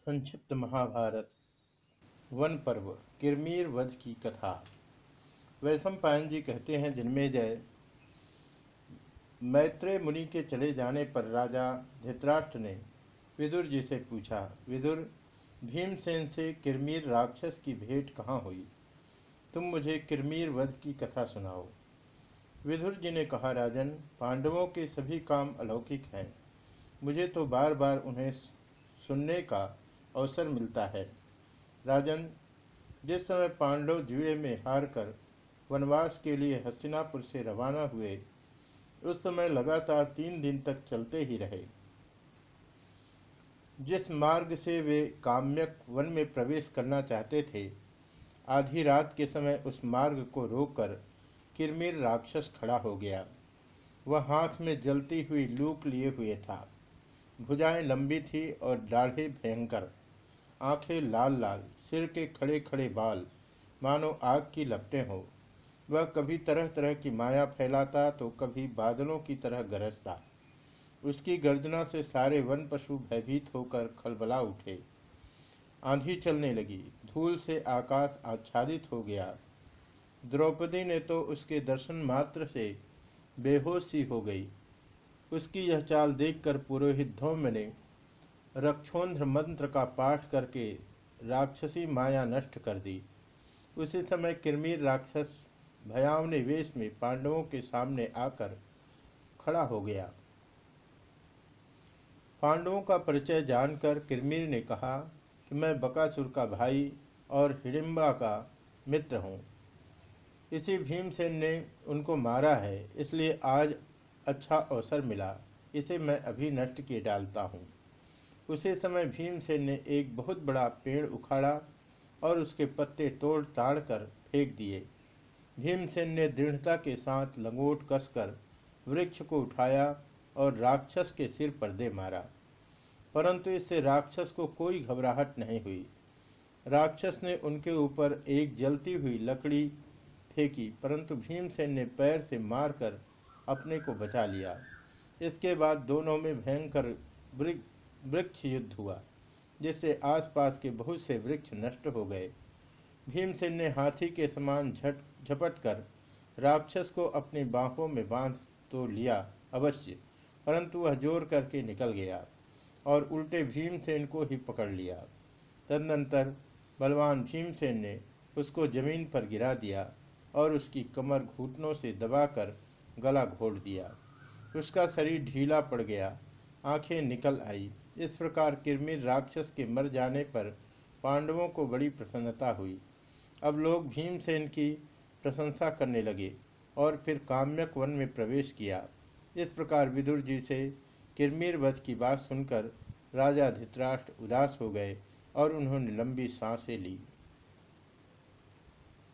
संक्षिप्त महाभारत, वन पर्व, किरमीर वध की कथा। वैशम पायन जी कहते हैं, जिनमें जय। मैत्रेय मुनि के चले जाने पर राजा धृतराष्ट्र ने विदुर जी से पूछा, विदुर, भीमसेन से किरमीर राक्षस की भेंट कहाँ हुई? तुम मुझे किरमीर वध की कथा सुनाओ। विदुर जी ने कहा, राजन, पांडवों के सभी काम अलौकिक हैं। मुझे तो बार बार उन्हें सुनने का अवसर मिलता है। राजन, जिस समय पांडव जुए में हार कर वनवास के लिए हस्तिनापुर से रवाना हुए, उस समय लगातार तीन दिन तक चलते ही रहे। जिस मार्ग से वे काम्यक वन में प्रवेश करना चाहते थे, आधी रात के समय उस मार्ग को रोककर किरमिर राक्षस खड़ा हो गया। वह हाथ में जलती हुई लूक लिए हुए था। भुजाएँ लंबी थी और दाढ़े भयंकर। आँखें लाल लाल, सिर के खड़े खड़े बाल। मानो आग की लपटें हो। वह कभी तरह तरह की माया फैलाता तो कभी बादलों की तरह गरजता। उसकी गर्जना से सारे वन पशु भयभीत होकर खलबला उठे। आंधी चलने लगी। धूल से आकाश आच्छादित हो गया। द्रौपदी ने तो उसके दर्शन मात्र से बेहोश सी हो गई। उसकी यह चाल देखकर पुरोहित धौम्य ने रक्षोन्ध्र मंत्र का पाठ करके राक्षसी माया नष्ट कर दी। उसी समय किरमीर राक्षस भयावने वेश में पांडवों के सामने आकर खड़ा हो गया। पांडवों का परिचय जानकर किरमीर ने कहा कि मैं बकासुर का भाई और हिडिम्बा का मित्र हूँ। इसी भीमसेन ने उनको मारा है, इसलिए आज अच्छा अवसर मिला। इसे मैं अभी नष्ट किए डालता हूँ। उसी समय भीमसेन ने एक बहुत बड़ा पेड़ उखाड़ा और उसके पत्ते तोड़ ताड़ कर फेंक दिए। भीमसेन ने दृढ़ता के साथ लंगोट कसकर वृक्ष को उठाया और राक्षस के सिर पर दे मारा। परंतु इससे राक्षस को कोई घबराहट नहीं हुई। राक्षस ने उनके ऊपर एक जलती हुई लकड़ी फेंकी, परंतु भीमसेन ने पैर से मारकर अपने को बचा लिया। इसके बाद दोनों में भयंकर वृक्ष युद्ध हुआ, जिससे आसपास के बहुत से वृक्ष नष्ट हो गए। भीमसेन ने हाथी के समान झट, झपट कर राक्षस को अपनी बाहों में बाँध तो लिया अवश्य, परंतु वह ज़ोर करके निकल गया और उल्टे भीमसेन को ही पकड़ लिया। तदनंतर बलवान भीमसेन ने उसको ज़मीन पर गिरा दिया और उसकी कमर घुटनों से दबाकर गला घोट दिया। उसका शरीर ढीला पड़ गया, आँखें निकल आई। इस प्रकार किरमिर राक्षस के मर जाने पर पांडवों को बड़ी प्रसन्नता हुई। अब लोग भीमसेन की प्रशंसा करने लगे और फिर काम्यक वन में प्रवेश किया। इस प्रकार विदुर जी से किरमिर वध की बात सुनकर राजा धित्राष्ट्र उदास हो गए और उन्होंने लंबी साँसें ली।